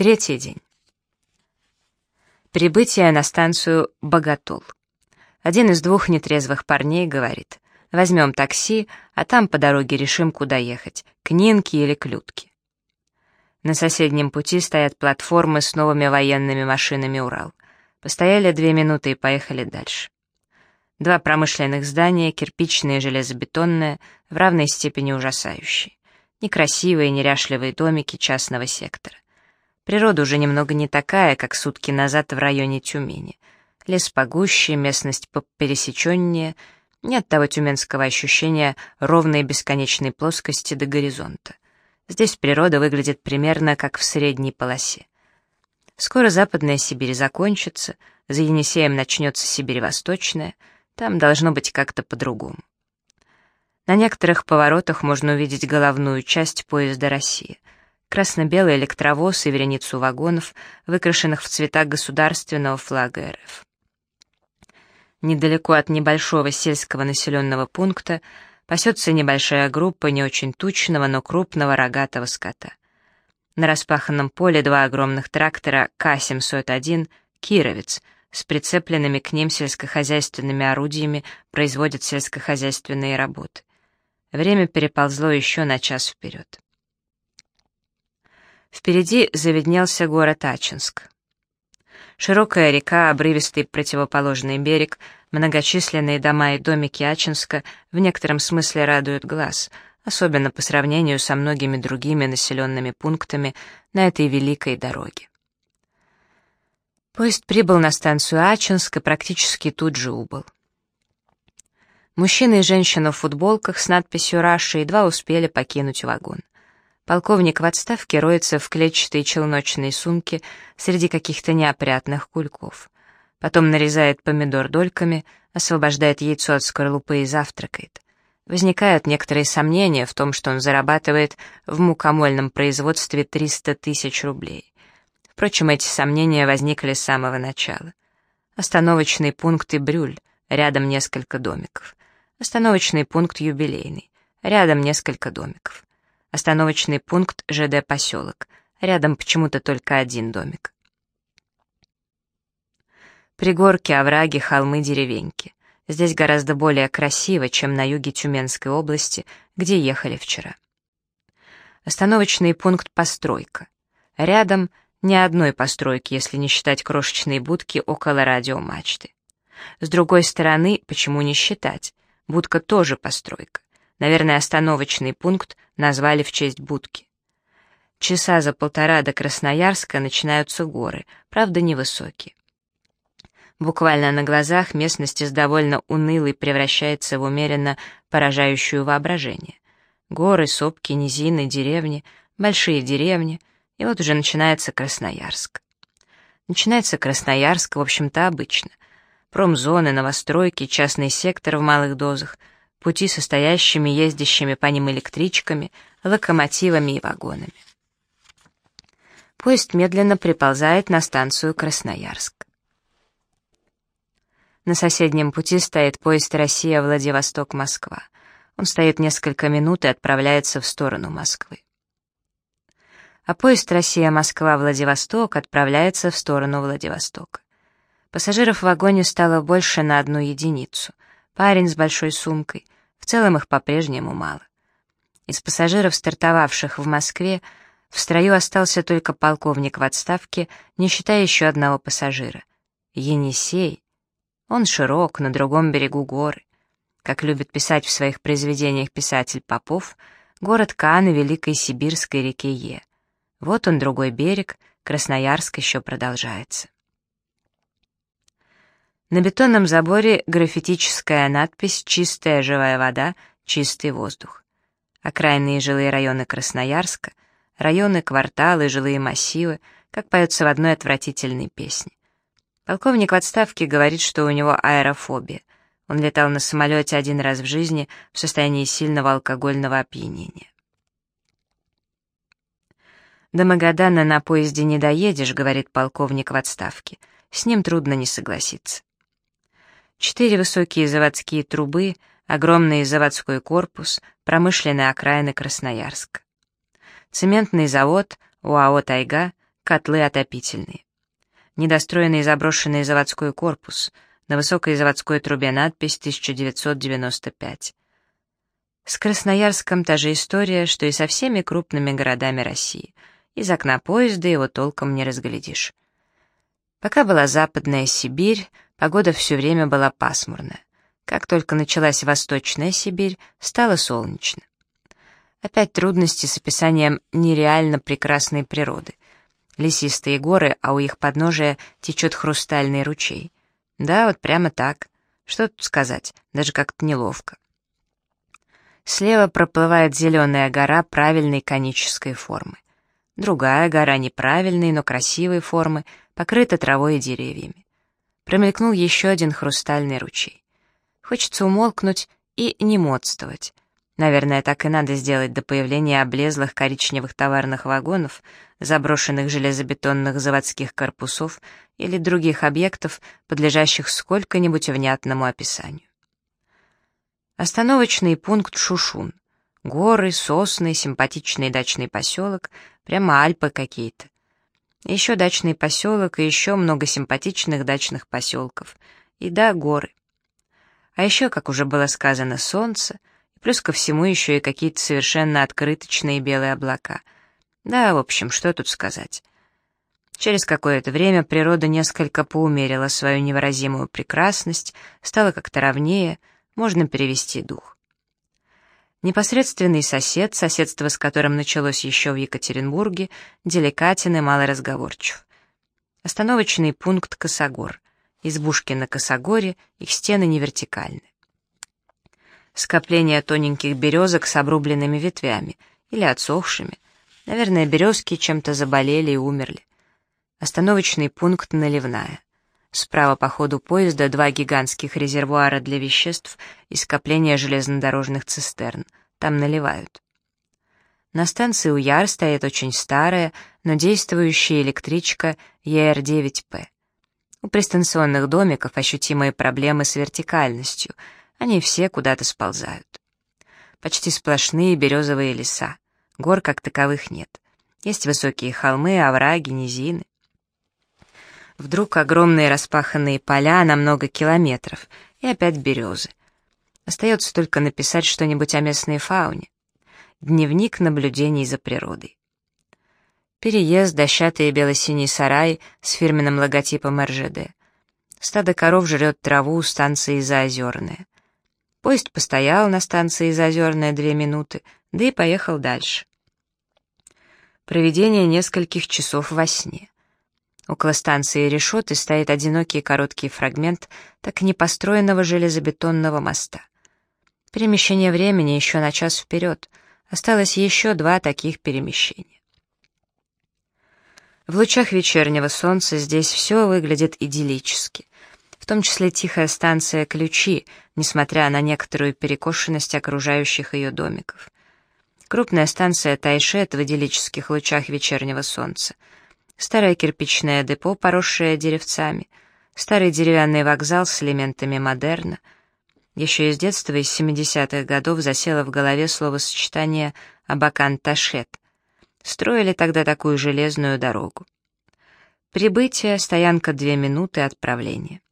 Третий день. Прибытие на станцию Боготол. Один из двух нетрезвых парней говорит, возьмем такси, а там по дороге решим, куда ехать, к Нинке или к Людке. На соседнем пути стоят платформы с новыми военными машинами «Урал». Постояли две минуты и поехали дальше. Два промышленных здания, кирпичные и железобетонные, в равной степени ужасающие. Некрасивые, неряшливые домики частного сектора. Природа уже немного не такая, как сутки назад в районе Тюмени. Лес погуще, местность попересеченнее, нет того тюменского ощущения ровной бесконечной плоскости до горизонта. Здесь природа выглядит примерно как в средней полосе. Скоро Западная Сибирь закончится, за Енисеем начнется Сибирь Восточная, там должно быть как-то по-другому. На некоторых поворотах можно увидеть головную часть поезда «Россия». Красно-белый электровоз и вереницу вагонов, выкрашенных в цвета государственного флага РФ. Недалеко от небольшого сельского населенного пункта пасется небольшая группа не очень тучного, но крупного рогатого скота. На распаханном поле два огромных трактора К-701 «Кировец» с прицепленными к ним сельскохозяйственными орудиями производят сельскохозяйственные работы. Время переползло еще на час вперед. Впереди заведнелся город Ачинск. Широкая река, обрывистый противоположный берег, многочисленные дома и домики Ачинска в некотором смысле радуют глаз, особенно по сравнению со многими другими населенными пунктами на этой великой дороге. Поезд прибыл на станцию Ачинск и практически тут же убыл. Мужчина и женщина в футболках с надписью «Раша» едва успели покинуть вагон. Полковник в отставке роется в клетчатой челночной сумке среди каких-то неопрятных кульков. Потом нарезает помидор дольками, освобождает яйцо от скорлупы и завтракает. Возникают некоторые сомнения в том, что он зарабатывает в мукомольном производстве 300 тысяч рублей. Впрочем, эти сомнения возникли с самого начала. Остановочный пункт и Брюль, рядом несколько домиков. Остановочный пункт юбилейный, рядом несколько домиков. Остановочный пункт ЖД «Поселок». Рядом почему-то только один домик. Пригорки, овраги, холмы, деревеньки. Здесь гораздо более красиво, чем на юге Тюменской области, где ехали вчера. Остановочный пункт «Постройка». Рядом ни одной постройки, если не считать крошечные будки около радиомачты. С другой стороны, почему не считать? Будка тоже постройка. Наверное, остановочный пункт назвали в честь будки. Часа за полтора до Красноярска начинаются горы, правда невысокие. Буквально на глазах местность из довольно унылой превращается в умеренно поражающую воображение. Горы, сопки, низины, деревни, большие деревни, и вот уже начинается Красноярск. Начинается Красноярск, в общем-то, обычно. Промзоны, новостройки, частный сектор в малых дозах — пути состоящими ездящими по ним электричками, локомотивами и вагонами. Поезд медленно приползает на станцию Красноярск. На соседнем пути стоит поезд Россия-Владивосток-Москва. Он стоит несколько минут и отправляется в сторону Москвы. А поезд Россия-Москва-Владивосток отправляется в сторону Владивостока. Пассажиров в вагоне стало больше на одну единицу. Парень с большой сумкой, в целом их по-прежнему мало. Из пассажиров, стартовавших в Москве, в строю остался только полковник в отставке, не считая еще одного пассажира. Енисей. Он широк, на другом берегу горы. Как любит писать в своих произведениях писатель Попов, город Каан и Великой Сибирской реке Е. Вот он другой берег, Красноярск еще продолжается. На бетонном заборе граффитическая надпись «Чистая живая вода, чистый воздух». Окраинные жилые районы Красноярска, районы, кварталы, жилые массивы, как поется в одной отвратительной песне. Полковник в отставке говорит, что у него аэрофобия. Он летал на самолете один раз в жизни в состоянии сильного алкогольного опьянения. «До Магадана на поезде не доедешь», — говорит полковник в отставке. С ним трудно не согласиться. Четыре высокие заводские трубы, огромный заводской корпус, промышленные окраины Красноярска. Цементный завод, УАО «Тайга», котлы отопительные. Недостроенный заброшенный заводской корпус, на высокой заводской трубе надпись 1995. С Красноярском та же история, что и со всеми крупными городами России. Из окна поезда его толком не разглядишь. Пока была Западная Сибирь, погода все время была пасмурная. Как только началась Восточная Сибирь, стало солнечно. Опять трудности с описанием нереально прекрасной природы. Лесистые горы, а у их подножия течет хрустальный ручей. Да, вот прямо так. Что тут сказать, даже как-то неловко. Слева проплывает зеленая гора правильной конической формы. Другая гора неправильной, но красивой формы, покрыта травой и деревьями. Промелькнул еще один хрустальный ручей. Хочется умолкнуть и не модствовать. Наверное, так и надо сделать до появления облезлых коричневых товарных вагонов, заброшенных железобетонных заводских корпусов или других объектов, подлежащих сколько-нибудь внятному описанию. Остановочный пункт Шушун. Горы, сосны, симпатичный дачный поселок, прямо Альпы какие-то. Еще дачный поселок и еще много симпатичных дачных поселков. И да, горы. А еще, как уже было сказано, солнце — Плюс ко всему еще и какие-то совершенно открыточные белые облака. Да, в общем, что тут сказать. Через какое-то время природа несколько поумерила свою невыразимую прекрасность, стала как-то ровнее, можно перевести дух. Непосредственный сосед, соседство с которым началось еще в Екатеринбурге, деликатен и малоразговорчив. Остановочный пункт Косогор. Избушки на Косогоре, их стены не вертикальны скопление тоненьких березок с обрубленными ветвями или отсохшими. Наверное, березки чем-то заболели и умерли. Остановочный пункт Наливная. Справа по ходу поезда два гигантских резервуара для веществ и скопление железнодорожных цистерн. Там наливают. На станции Уяр стоит очень старая, но действующая электричка ЕР-9П. У пристанционных домиков ощутимые проблемы с вертикальностью — они все куда-то сползают. Почти сплошные березовые леса. Гор как таковых нет. Есть высокие холмы, овраги, низины. Вдруг огромные распаханные поля на много километров, и опять березы. Остается только написать что-нибудь о местной фауне. Дневник наблюдений за природой. Переезд, дощатый бело-синий сарай с фирменным логотипом РЖД. Стадо коров жрет траву у станции Заозерная. Поезд постоял на станции Зазерная две минуты, да и поехал дальше. Проведение нескольких часов во сне. Около станции Решеты стоит одинокий короткий фрагмент так и не железобетонного моста. Перемещение времени еще на час вперед. Осталось еще два таких перемещения. В лучах вечернего солнца здесь все выглядит идиллически в том числе тихая станция «Ключи», несмотря на некоторую перекошенность окружающих ее домиков. Крупная станция Тайшет в идиллических лучах вечернего солнца. Старое кирпичное депо, поросшее деревцами. Старый деревянный вокзал с элементами модерна. Еще из детства, из 70-х годов, засело в голове словосочетание «Абакан-Ташет». Строили тогда такую железную дорогу. Прибытие, стоянка две минуты, отправление.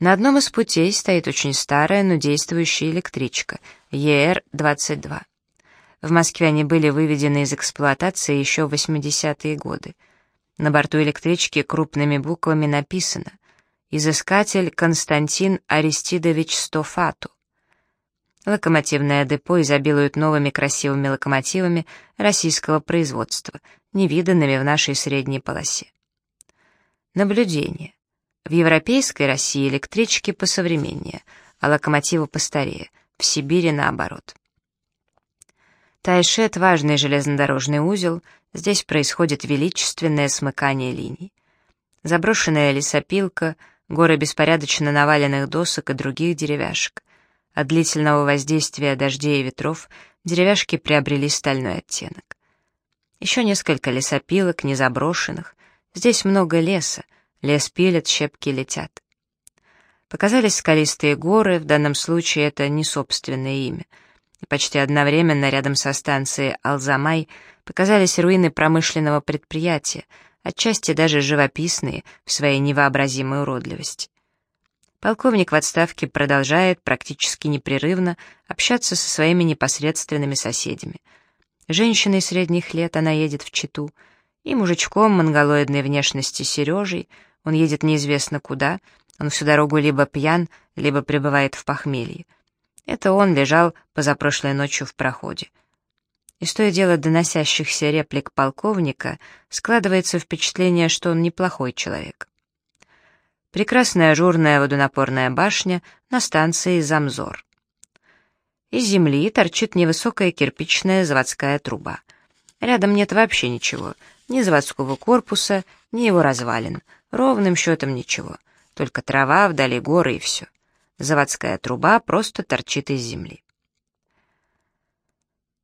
На одном из путей стоит очень старая, но действующая электричка ЕР-22. В Москве они были выведены из эксплуатации еще в 80-е годы. На борту электрички крупными буквами написано «Изыскатель Константин Аристидович Стофату». Локомотивное депо изобилует новыми красивыми локомотивами российского производства, невиданными в нашей средней полосе. Наблюдение. В европейской России электрички посовременнее, а локомотивы постарее, в Сибири наоборот. Тайшет — важный железнодорожный узел, здесь происходит величественное смыкание линий. Заброшенная лесопилка, горы беспорядочно наваленных досок и других деревяшек. От длительного воздействия дождей и ветров деревяшки приобрели стальной оттенок. Еще несколько лесопилок, незаброшенных. Здесь много леса, Лес пилят, щепки летят. Показались скалистые горы, в данном случае это не собственное имя. И почти одновременно рядом со станцией Алзамай показались руины промышленного предприятия, отчасти даже живописные в своей невообразимой уродливости. Полковник в отставке продолжает практически непрерывно общаться со своими непосредственными соседями. Женщиной средних лет она едет в Читу, и мужичком монголоидной внешности Сережей, он едет неизвестно куда, он всю дорогу либо пьян, либо пребывает в похмелье. Это он лежал позапрошлой ночью в проходе. Из то и дело доносящихся реплик полковника складывается впечатление, что он неплохой человек. Прекрасная ажурная водонапорная башня на станции Замзор. Из земли торчит невысокая кирпичная заводская труба. Рядом нет вообще ничего, ни заводского корпуса, ни его развалин, ровным счетом ничего, только трава, вдали горы и все. Заводская труба просто торчит из земли.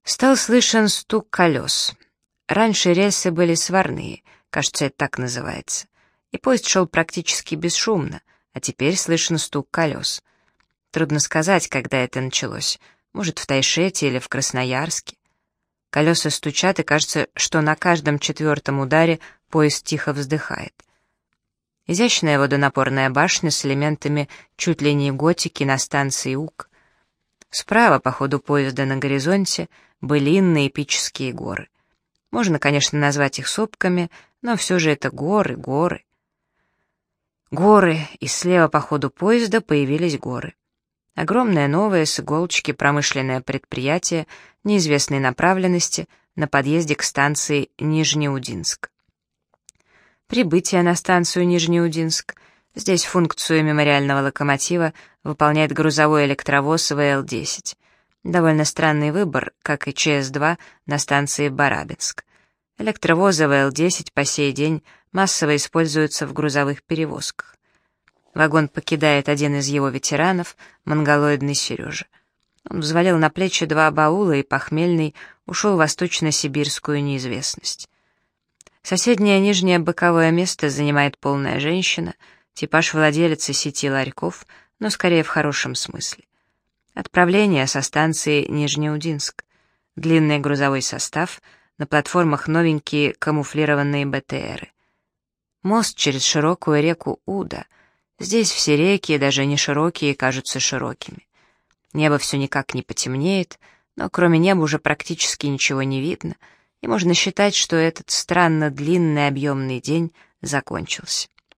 Стал слышен стук колес. Раньше рельсы были сварные, кажется, это так называется. И поезд шел практически бесшумно, а теперь слышен стук колес. Трудно сказать, когда это началось. Может, в Тайшете или в Красноярске. Колеса стучат, и кажется, что на каждом четвертом ударе поезд тихо вздыхает. Изящная водонапорная башня с элементами чуть ли не готики на станции Ук. Справа, по ходу поезда на горизонте, былинные эпические горы. Можно, конечно, назвать их сопками, но все же это горы, горы. Горы, и слева по ходу поезда появились горы. Огромное новое с иголочки промышленное предприятие неизвестной направленности на подъезде к станции Нижнеудинск. Прибытие на станцию Нижнеудинск. Здесь функцию мемориального локомотива выполняет грузовой электровоз ВЛ-10. Довольно странный выбор, как и ЧС-2 на станции Барабинск. Электровозы ВЛ-10 по сей день массово используются в грузовых перевозках. Вагон покидает один из его ветеранов, монголоидный Сережа. Он взвалил на плечи два баула и похмельный ушел в восточно-сибирскую неизвестность. Соседнее нижнее боковое место занимает полная женщина, типаж владелицы сети ларьков, но скорее в хорошем смысле. Отправление со станции Нижнеудинск. Длинный грузовой состав, на платформах новенькие камуфлированные БТРы. Мост через широкую реку Уда. Здесь все реки, даже не широкие, кажутся широкими. Небо все никак не потемнеет, но кроме неба уже практически ничего не видно, и можно считать, что этот странно длинный объемный день закончился.